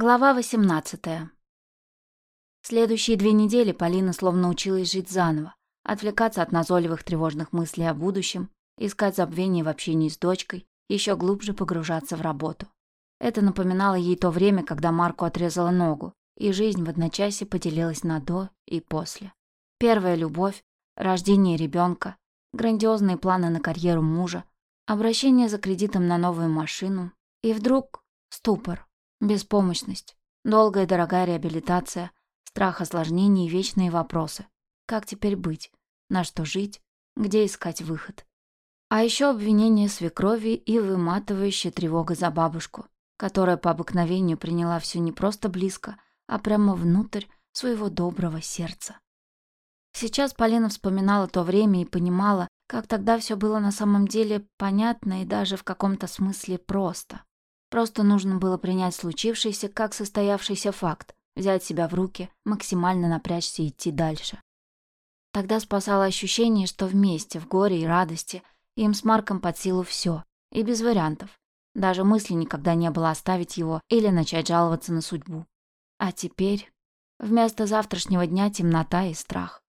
Глава 18. Следующие две недели Полина словно училась жить заново, отвлекаться от назойливых тревожных мыслей о будущем, искать забвение в общении с дочкой, еще глубже погружаться в работу. Это напоминало ей то время, когда Марку отрезала ногу, и жизнь в одночасье поделилась на «до» и «после». Первая любовь, рождение ребенка, грандиозные планы на карьеру мужа, обращение за кредитом на новую машину, и вдруг ступор. Беспомощность, долгая дорогая реабилитация, страх осложнений и вечные вопросы. Как теперь быть? На что жить? Где искать выход? А еще обвинение свекрови и выматывающая тревога за бабушку, которая по обыкновению приняла все не просто близко, а прямо внутрь своего доброго сердца. Сейчас Полина вспоминала то время и понимала, как тогда все было на самом деле понятно и даже в каком-то смысле просто. Просто нужно было принять случившееся как состоявшийся факт, взять себя в руки, максимально напрячься и идти дальше. Тогда спасало ощущение, что вместе, в горе и радости, им с Марком под силу все, и без вариантов. Даже мысли никогда не было оставить его или начать жаловаться на судьбу. А теперь вместо завтрашнего дня темнота и страх.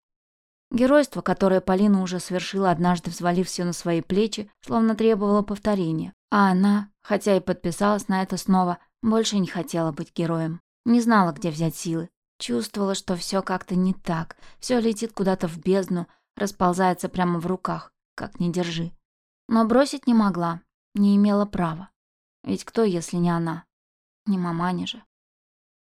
Геройство, которое Полина уже совершила однажды, взвалив все на свои плечи, словно требовало повторения. А она, хотя и подписалась на это снова, больше не хотела быть героем. Не знала, где взять силы. Чувствовала, что все как-то не так. Все летит куда-то в бездну, расползается прямо в руках, как не держи. Но бросить не могла, не имела права. Ведь кто, если не она? Не маманя же.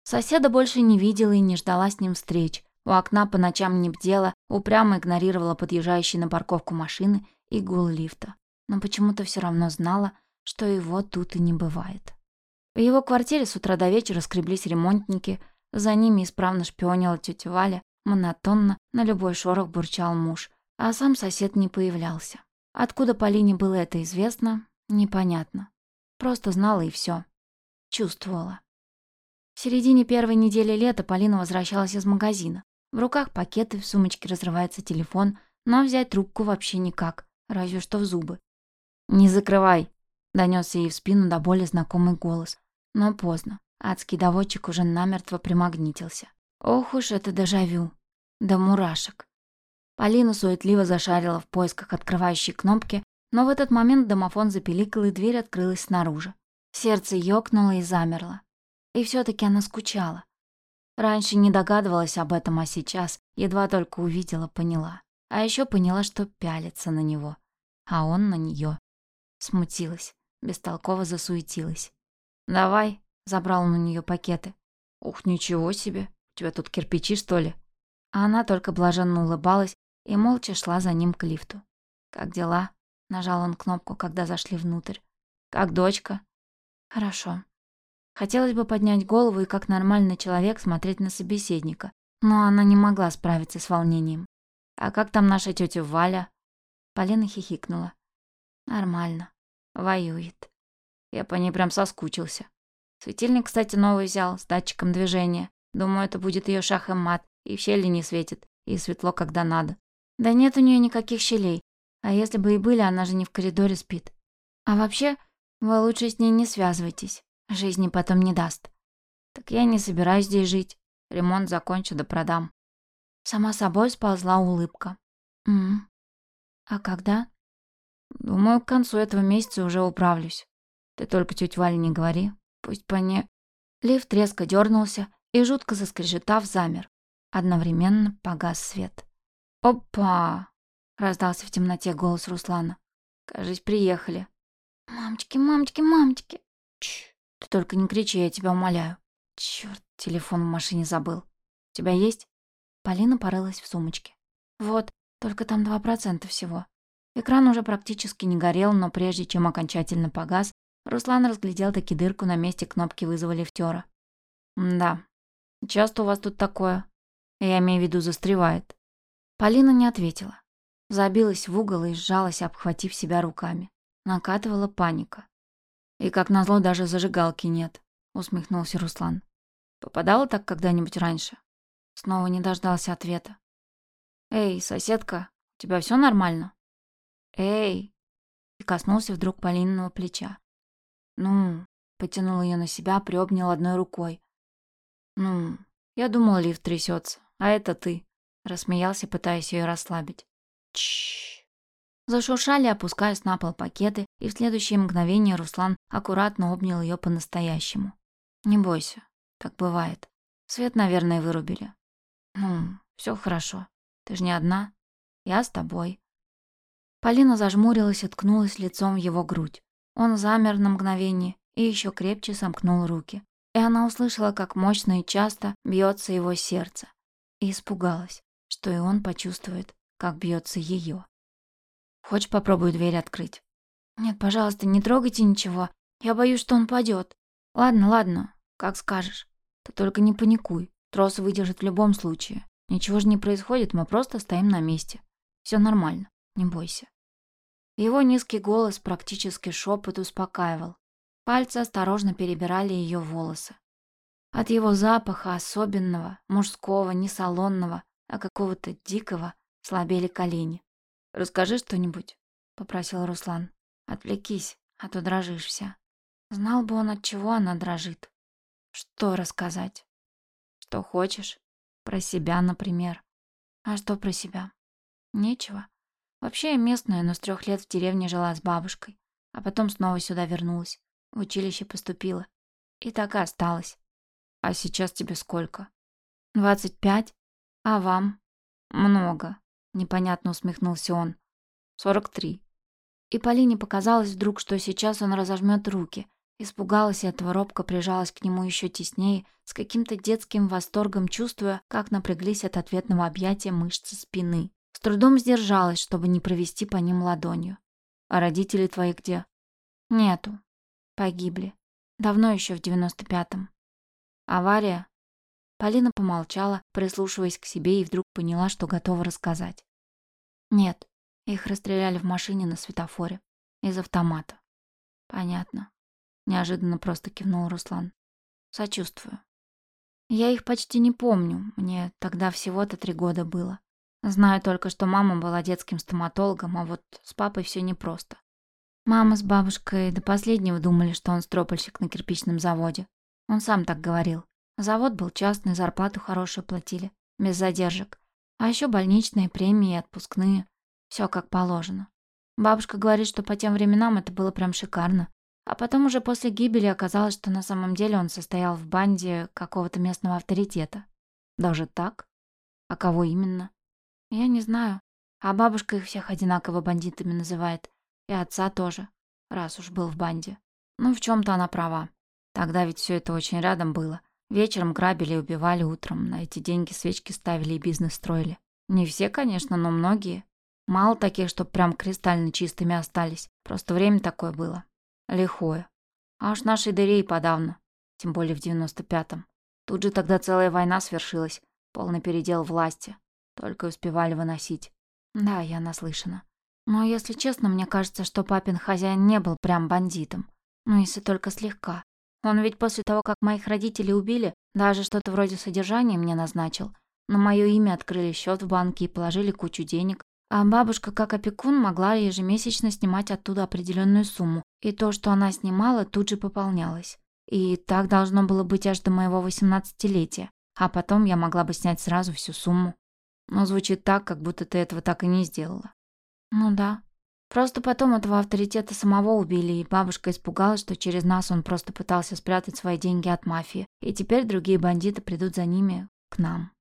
Соседа больше не видела и не ждала с ним встреч. У окна по ночам не бдела, упрямо игнорировала подъезжающие на парковку машины и гул лифта. Но почему-то все равно знала, что его тут и не бывает. В его квартире с утра до вечера скреблись ремонтники, за ними исправно шпионила тетя Валя, монотонно на любой шорох бурчал муж, а сам сосед не появлялся. Откуда Полине было это известно, непонятно. Просто знала и все. Чувствовала. В середине первой недели лета Полина возвращалась из магазина. В руках пакеты, в сумочке разрывается телефон, но взять трубку вообще никак, разве что в зубы. «Не закрывай!» Донесся ей в спину до боли знакомый голос. Но поздно. Адский доводчик уже намертво примагнитился. Ох уж это дежавю. Да мурашек. Полина суетливо зашарила в поисках открывающей кнопки, но в этот момент домофон запеликал, и дверь открылась снаружи. Сердце ёкнуло и замерло. И все таки она скучала. Раньше не догадывалась об этом, а сейчас, едва только увидела, поняла. А еще поняла, что пялится на него. А он на нее. Смутилась бестолково засуетилась. «Давай», — забрал он у нее пакеты. «Ух, ничего себе! У тебя тут кирпичи, что ли?» А она только блаженно улыбалась и молча шла за ним к лифту. «Как дела?» — нажал он кнопку, когда зашли внутрь. «Как дочка?» «Хорошо». Хотелось бы поднять голову и как нормальный человек смотреть на собеседника, но она не могла справиться с волнением. «А как там наша тетя Валя?» Полина хихикнула. «Нормально. Воюет. Я по ней прям соскучился. Светильник, кстати, новый взял, с датчиком движения. Думаю, это будет ее шах и мат, и в щели не светит, и светло, когда надо. Да нет у нее никаких щелей. А если бы и были, она же не в коридоре спит. А вообще, вы лучше с ней не связывайтесь. Жизни потом не даст. Так я не собираюсь здесь жить. Ремонт закончу да продам. Сама собой сползла улыбка. М, А когда? Думаю, к концу этого месяца уже управлюсь. Ты только тётя Вале не говори. Пусть по не... Лифт резко дернулся и, жутко заскрежетав, замер. Одновременно погас свет. «Опа!» — раздался в темноте голос Руслана. «Кажись, приехали». «Мамочки, мамочки, мамочки!» «Чш, ты только не кричи, я тебя умоляю». Черт, телефон в машине забыл. У тебя есть?» Полина порылась в сумочке. «Вот, только там два процента всего. Экран уже практически не горел, но прежде чем окончательно погас, Руслан разглядел таки дырку на месте кнопки вызова лифтера. «Да. Часто у вас тут такое? Я имею в виду, застревает». Полина не ответила. Забилась в угол и сжалась, обхватив себя руками. Накатывала паника. «И как назло, даже зажигалки нет», — усмехнулся Руслан. «Попадала так когда-нибудь раньше?» Снова не дождался ответа. «Эй, соседка, у тебя все нормально?» «Эй!» И коснулся вдруг Полининого плеча. «Ну?» Потянул ее на себя, приобнял одной рукой. «Ну, я думал, лифт трясется, а это ты», — рассмеялся, пытаясь ее расслабить. Чш. Зашуршали, опускаясь на пол пакеты, и в следующее мгновение Руслан аккуратно обнял ее по-настоящему. «Не бойся, так бывает. Свет, наверное, вырубили». «Ну, все хорошо. Ты же не одна. Я с тобой». Полина зажмурилась и ткнулась лицом в его грудь. Он замер на мгновение и еще крепче сомкнул руки. И она услышала, как мощно и часто бьется его сердце. И испугалась, что и он почувствует, как бьется ее. «Хочешь, попробую дверь открыть?» «Нет, пожалуйста, не трогайте ничего. Я боюсь, что он падет. Ладно, ладно, как скажешь. Ты только не паникуй. Трос выдержит в любом случае. Ничего же не происходит, мы просто стоим на месте. Все нормально, не бойся». Его низкий голос, практически шепот, успокаивал. Пальцы осторожно перебирали ее волосы. От его запаха особенного, мужского, не салонного, а какого-то дикого, слабели колени. «Расскажи что-нибудь», — попросил Руслан. «Отвлекись, а то дрожишь вся». Знал бы он, от чего она дрожит. Что рассказать? Что хочешь? Про себя, например. А что про себя? Нечего. Вообще я местная, но с трех лет в деревне жила с бабушкой, а потом снова сюда вернулась. В училище поступила. И так и осталась. А сейчас тебе сколько? Двадцать пять. А вам? Много. Непонятно усмехнулся он. Сорок три. И Полине показалось вдруг, что сейчас он разожмет руки. Испугалась этого робко прижалась к нему еще теснее, с каким-то детским восторгом чувствуя, как напряглись от ответного объятия мышцы спины. С трудом сдержалась, чтобы не провести по ним ладонью. «А родители твои где?» «Нету. Погибли. Давно еще в девяносто пятом». «Авария?» Полина помолчала, прислушиваясь к себе, и вдруг поняла, что готова рассказать. «Нет, их расстреляли в машине на светофоре. Из автомата». «Понятно». Неожиданно просто кивнул Руслан. «Сочувствую. Я их почти не помню, мне тогда всего-то три года было. Знаю только, что мама была детским стоматологом, а вот с папой все непросто. Мама с бабушкой до последнего думали, что он стропольщик на кирпичном заводе. Он сам так говорил. Завод был частный, зарплату хорошую платили, без задержек. А еще больничные, премии и отпускные. Все как положено. Бабушка говорит, что по тем временам это было прям шикарно. А потом уже после гибели оказалось, что на самом деле он состоял в банде какого-то местного авторитета. Даже так? А кого именно? Я не знаю. А бабушка их всех одинаково бандитами называет. И отца тоже, раз уж был в банде. Ну, в чем то она права. Тогда ведь все это очень рядом было. Вечером грабили и убивали утром. На эти деньги свечки ставили и бизнес строили. Не все, конечно, но многие. Мало таких, чтоб прям кристально чистыми остались. Просто время такое было. Лихое. А уж нашей дыре и подавно. Тем более в девяносто пятом. Тут же тогда целая война свершилась. Полный передел власти. Только успевали выносить. Да, я наслышана. Но если честно, мне кажется, что папин хозяин не был прям бандитом. Ну, если только слегка. Он ведь после того, как моих родителей убили, даже что-то вроде содержания мне назначил. На мое имя открыли счет в банке и положили кучу денег. А бабушка, как опекун, могла ежемесячно снимать оттуда определенную сумму. И то, что она снимала, тут же пополнялось. И так должно было быть аж до моего восемнадцатилетия. А потом я могла бы снять сразу всю сумму. Но звучит так, как будто ты этого так и не сделала. Ну да. Просто потом этого авторитета самого убили, и бабушка испугалась, что через нас он просто пытался спрятать свои деньги от мафии, и теперь другие бандиты придут за ними к нам.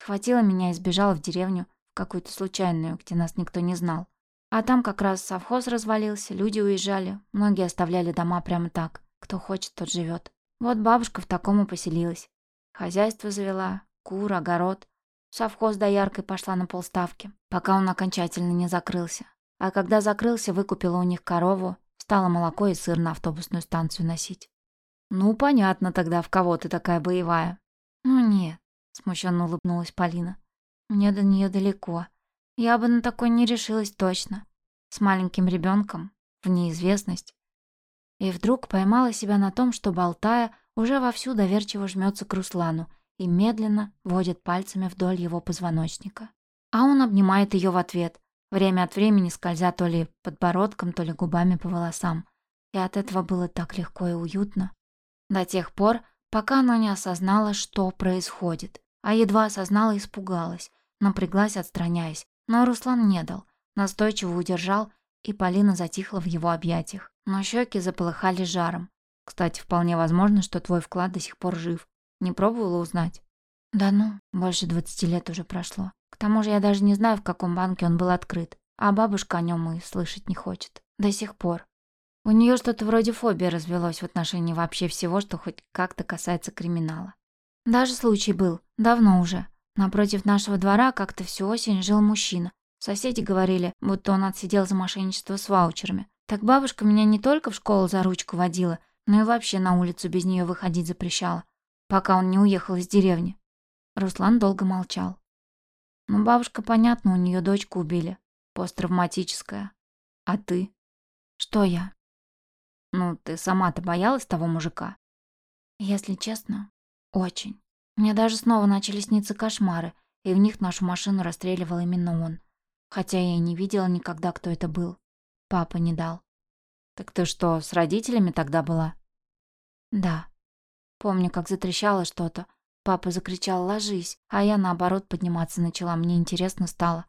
Схватила меня и сбежала в деревню, в какую-то случайную, где нас никто не знал. А там как раз совхоз развалился, люди уезжали, многие оставляли дома прямо так. Кто хочет, тот живет. Вот бабушка в таком и поселилась. Хозяйство завела, кур, огород. Совхоз дояркой пошла на полставки, пока он окончательно не закрылся. А когда закрылся, выкупила у них корову, стала молоко и сыр на автобусную станцию носить. «Ну, понятно тогда, в кого ты такая боевая». «Ну нет», — смущенно улыбнулась Полина. «Мне до нее далеко. Я бы на такой не решилась точно. С маленьким ребенком, в неизвестность». И вдруг поймала себя на том, что, болтая, уже вовсю доверчиво жмется к Руслану — и медленно водит пальцами вдоль его позвоночника. А он обнимает ее в ответ, время от времени скользя то ли подбородком, то ли губами по волосам. И от этого было так легко и уютно. До тех пор, пока она не осознала, что происходит. А едва осознала, испугалась, напряглась, отстраняясь. Но Руслан не дал, настойчиво удержал, и Полина затихла в его объятиях. Но щеки заполыхали жаром. Кстати, вполне возможно, что твой вклад до сих пор жив. Не пробовала узнать? Да ну, больше двадцати лет уже прошло. Тому же я даже не знаю, в каком банке он был открыт. А бабушка о нем и слышать не хочет. До сих пор. У нее что-то вроде фобии развелось в отношении вообще всего, что хоть как-то касается криминала. Даже случай был, давно уже. Напротив нашего двора как-то всю осень жил мужчина. Соседи говорили, будто он отсидел за мошенничество с ваучерами. Так бабушка меня не только в школу за ручку водила, но и вообще на улицу без нее выходить запрещала, пока он не уехал из деревни. Руслан долго молчал. Ну, бабушка, понятно, у нее дочку убили. Посттравматическая. А ты? Что я? Ну, ты сама-то боялась того мужика? Если честно, очень. Мне даже снова начали сниться кошмары, и в них нашу машину расстреливал именно он. Хотя я и не видела никогда, кто это был. Папа не дал. Так ты что, с родителями тогда была? Да. Помню, как затрещало что-то. Папа закричал «ложись», а я, наоборот, подниматься начала. Мне интересно стало.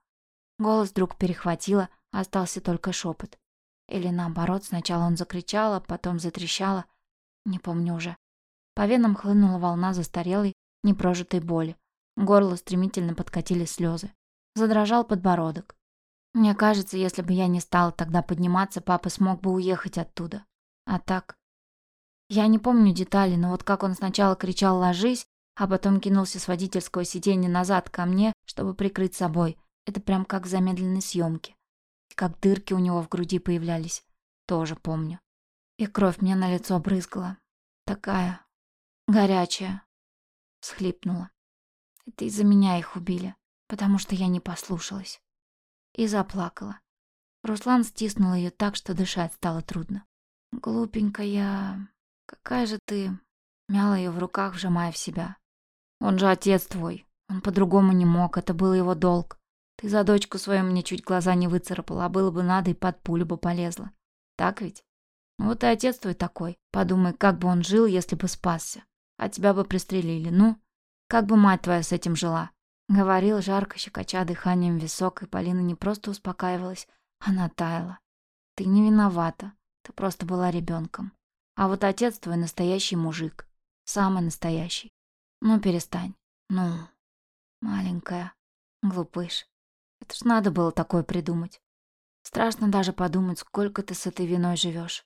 Голос вдруг перехватило, остался только шепот. Или наоборот, сначала он закричал, а потом затрещало. Не помню уже. По венам хлынула волна застарелой, непрожитой боли. Горло стремительно подкатили слезы. Задрожал подбородок. Мне кажется, если бы я не стала тогда подниматься, папа смог бы уехать оттуда. А так... Я не помню детали, но вот как он сначала кричал «ложись», а потом кинулся с водительского сиденья назад ко мне, чтобы прикрыть собой. Это прям как в замедленной съемке как дырки у него в груди появлялись. Тоже помню. И кровь мне на лицо брызгала. Такая горячая. Схлипнула. Это из-за меня их убили, потому что я не послушалась. И заплакала. Руслан стиснул ее так, что дышать стало трудно. «Глупенькая, какая же ты...» Мяла ее в руках, вжимая в себя. «Он же отец твой. Он по-другому не мог, это был его долг. Ты за дочку свою мне чуть глаза не выцарапала, а было бы надо и под пулю бы полезла. Так ведь? Ну вот и отец твой такой. Подумай, как бы он жил, если бы спасся. А тебя бы пристрелили. Ну, как бы мать твоя с этим жила?» Говорил жарко, щекоча дыханием висок, и Полина не просто успокаивалась, она таяла. «Ты не виновата. Ты просто была ребенком. А вот отец твой настоящий мужик. Самый настоящий. Ну, перестань. Ну, маленькая, глупыш. Это ж надо было такое придумать. Страшно даже подумать, сколько ты с этой виной живешь.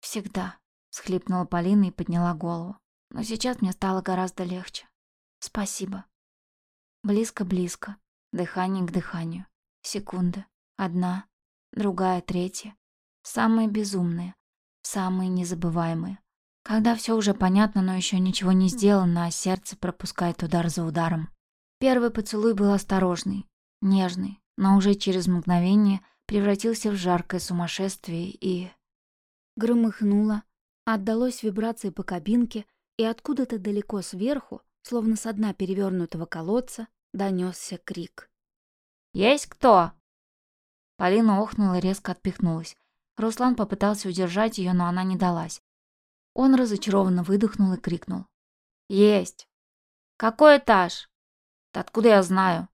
Всегда, схлипнула Полина и подняла голову. Но сейчас мне стало гораздо легче. Спасибо. Близко-близко, дыхание к дыханию. Секунды. Одна, другая, третья. Самые безумные, самые незабываемые. Когда все уже понятно, но еще ничего не сделано, а сердце пропускает удар за ударом. Первый поцелуй был осторожный, нежный, но уже через мгновение превратился в жаркое сумасшествие и... Громыхнуло, отдалось вибрации по кабинке, и откуда-то далеко сверху, словно со дна перевернутого колодца, донесся крик. «Есть кто?» Полина охнула и резко отпихнулась. Руслан попытался удержать ее, но она не далась. Он разочарованно выдохнул и крикнул. «Есть!» «Какой этаж?» «Откуда я знаю?»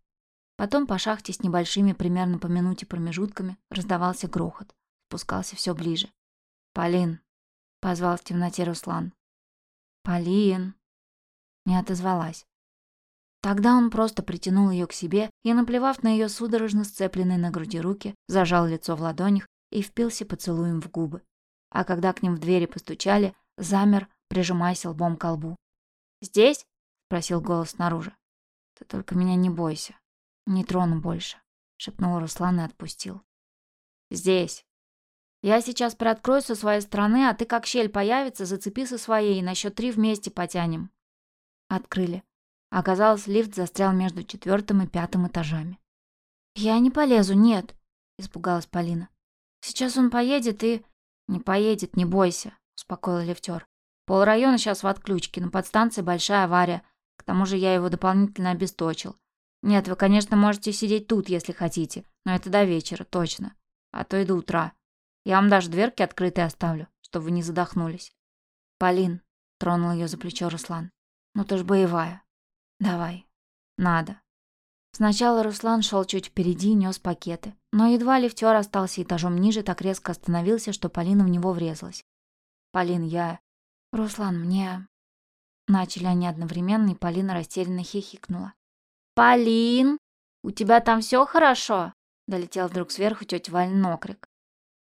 Потом по шахте с небольшими, примерно по минуте промежутками, раздавался грохот. Спускался все ближе. «Полин!» — позвал в темноте Руслан. «Полин!» Не отозвалась. Тогда он просто притянул ее к себе и, наплевав на ее судорожно сцепленные на груди руки, зажал лицо в ладонях и впился поцелуем в губы. А когда к ним в двери постучали, замер, прижимаясь лбом к лбу. «Здесь?» — спросил голос снаружи. «Ты только меня не бойся», «Не трону больше», — шепнул Руслан и отпустил. «Здесь. Я сейчас приоткрою со своей стороны, а ты как щель появится, зацепи со своей, и на счет три вместе потянем». Открыли. Оказалось, лифт застрял между четвертым и пятым этажами. «Я не полезу, нет», — испугалась Полина. «Сейчас он поедет и...» «Не поедет, не бойся», — успокоил лифтер. «Пол района сейчас в отключке, на подстанции большая авария. К тому же я его дополнительно обесточил. Нет, вы, конечно, можете сидеть тут, если хотите, но это до вечера, точно. А то и до утра. Я вам даже дверки открытые оставлю, чтобы вы не задохнулись. Полин, тронул ее за плечо Руслан. «Ну ты ж боевая. Давай. Надо». Сначала Руслан шел чуть впереди и нес пакеты, но едва лифтер остался этажом ниже, так резко остановился, что Полина в него врезалась. «Полин, я...» «Руслан, мне...» Начали они одновременно, и Полина растерянно хихикнула. «Полин, у тебя там все хорошо?» Долетел вдруг сверху тетя Валь окрик.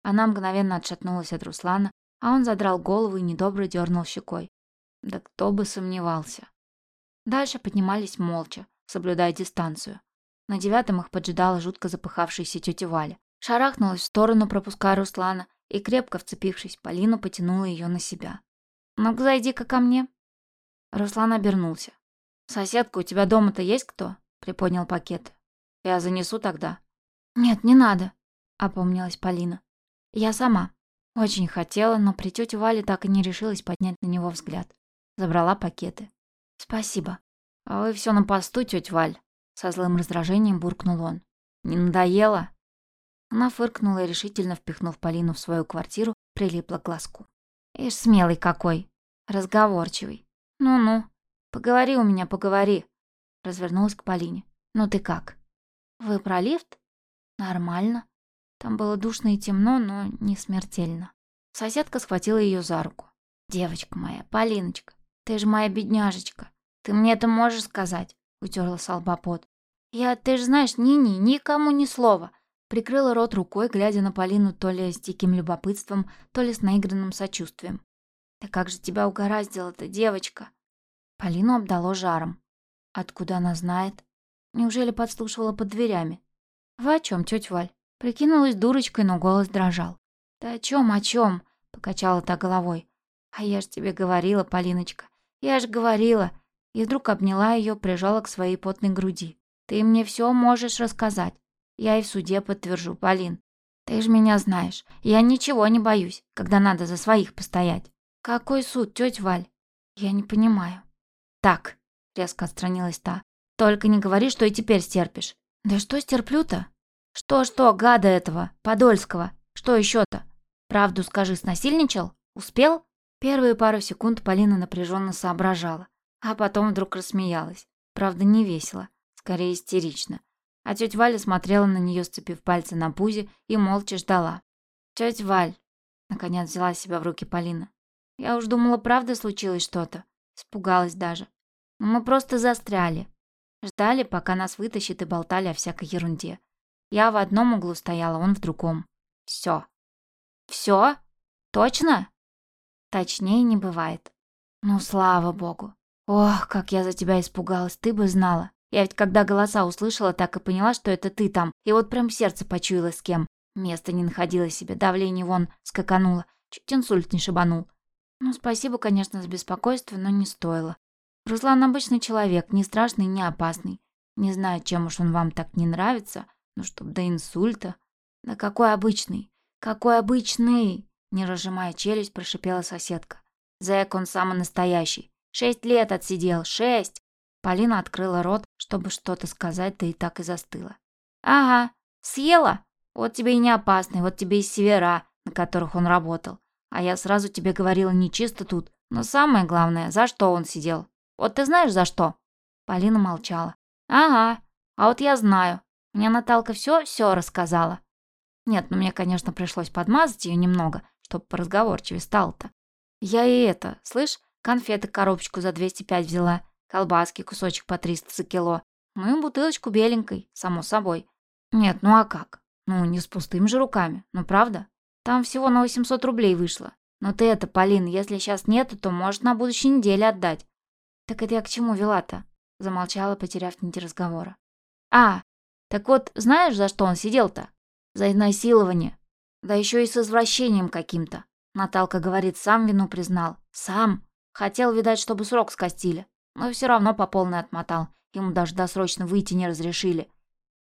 Она мгновенно отшатнулась от Руслана, а он задрал голову и недобро дернул щекой. Да кто бы сомневался. Дальше поднимались молча, соблюдая дистанцию. На девятом их поджидала жутко запыхавшаяся тетя Валя. Шарахнулась в сторону, пропуская Руслана, и, крепко вцепившись, Полину потянула ее на себя. «Ну-ка, зайди-ка ко мне». Руслан обернулся. «Соседка, у тебя дома-то есть кто?» — приподнял пакет. «Я занесу тогда». «Нет, не надо», — опомнилась Полина. «Я сама». Очень хотела, но при тете Вале так и не решилась поднять на него взгляд. Забрала пакеты. «Спасибо». «А вы все на посту, тетя Валь?» Со злым раздражением буркнул он. «Не надоело?» Она фыркнула и, решительно впихнув Полину в свою квартиру, прилипла к глазку. «Ишь, смелый какой! Разговорчивый! Ну-ну, поговори у меня, поговори!» Развернулась к Полине. «Ну ты как?» «Вы про лифт?» «Нормально. Там было душно и темно, но не смертельно». Соседка схватила ее за руку. «Девочка моя, Полиночка, ты же моя бедняжечка. Ты мне это можешь сказать?» Утерла салбопот. «Я, ты же знаешь, ни-ни, никому ни слова. Прикрыла рот рукой, глядя на Полину то ли с диким любопытством, то ли с наигранным сочувствием. «Да как же тебя угораздило-то, девочка?» Полину обдало жаром. Откуда она знает? Неужели подслушивала под дверями? «Вы о чем, тетя Валь?» Прикинулась дурочкой, но голос дрожал. «Да о чем, о чем? покачала та головой. «А я ж тебе говорила, Полиночка, я ж говорила!» И вдруг обняла ее, прижала к своей потной груди. «Ты мне все можешь рассказать. Я и в суде подтвержу, Полин. Ты же меня знаешь. Я ничего не боюсь, когда надо за своих постоять. Какой суд, тетя Валь? Я не понимаю. Так, резко отстранилась та. Только не говори, что и теперь стерпишь. Да что стерплю-то? Что-что, гада этого, Подольского? Что еще-то? Правду скажи, снасильничал? Успел? Первые пару секунд Полина напряженно соображала, а потом вдруг рассмеялась. Правда, не весело, скорее истерично. А тетя Валя смотрела на нее, сцепив пальцы на пузе, и молча ждала. «Тетя Валь!» Наконец взяла себя в руки Полина. «Я уж думала, правда случилось что-то. Испугалась даже. Но мы просто застряли. Ждали, пока нас вытащит и болтали о всякой ерунде. Я в одном углу стояла, он в другом. Все. Все? Точно? Точнее не бывает. Ну, слава богу. Ох, как я за тебя испугалась, ты бы знала. Я ведь когда голоса услышала, так и поняла, что это ты там. И вот прям сердце почуяло с кем. Место не находило себе, давление вон скакануло. Чуть инсульт не шибанул. Ну, спасибо, конечно, за беспокойство, но не стоило. Руслан обычный человек, не страшный, не опасный. Не знаю, чем уж он вам так не нравится, но чтоб до инсульта. Да какой обычный? Какой обычный? Не разжимая челюсть, прошипела соседка. Зэк он самый настоящий. Шесть лет отсидел, шесть! Полина открыла рот, чтобы что-то сказать, да и так и застыла. «Ага, съела? Вот тебе и не опасный, вот тебе и севера, на которых он работал. А я сразу тебе говорила, не чисто тут. Но самое главное, за что он сидел. Вот ты знаешь, за что?» Полина молчала. «Ага, а вот я знаю. Мне Наталка все-все рассказала. Нет, ну мне, конечно, пришлось подмазать ее немного, чтобы поразговорчивее стало-то. Я и это, слышь, конфеты коробочку за 205 взяла колбаски кусочек по 300 за кило, ну и бутылочку беленькой, само собой. Нет, ну а как? Ну, не с пустыми же руками, ну правда? Там всего на 800 рублей вышло. Но ты это, Полин, если сейчас нету, то может на будущей неделе отдать. Так это я к чему вела-то? Замолчала, потеряв нить разговора. А, так вот, знаешь, за что он сидел-то? За изнасилование. Да еще и с извращением каким-то. Наталка говорит, сам вину признал. Сам. Хотел, видать, чтобы срок скостили но все равно по полной отмотал. Ему даже досрочно выйти не разрешили.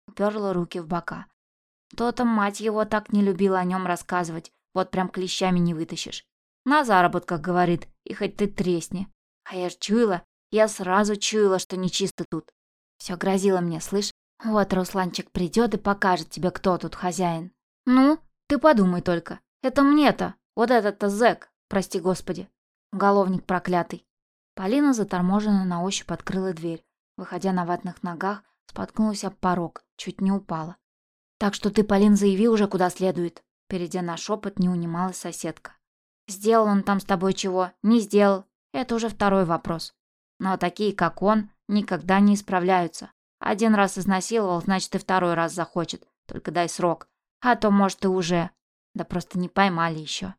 Уперла руки в бока. То-то мать его так не любила о нем рассказывать. Вот прям клещами не вытащишь. На заработках, говорит, и хоть ты тресни. А я ж чуяла, я сразу чуяла, что нечисто тут. Все грозило мне, слышь? Вот Русланчик придет и покажет тебе, кто тут хозяин. Ну, ты подумай только. Это мне-то, вот этот-то зэк, прости господи. Уголовник проклятый. Полина заторможенно на ощупь открыла дверь. Выходя на ватных ногах, споткнулась об порог, чуть не упала. «Так что ты, Полин, заяви уже куда следует». Перейдя на шепот, не унималась соседка. «Сделал он там с тобой чего? Не сделал. Это уже второй вопрос. Но такие, как он, никогда не исправляются. Один раз изнасиловал, значит и второй раз захочет. Только дай срок. А то, может, и уже. Да просто не поймали еще.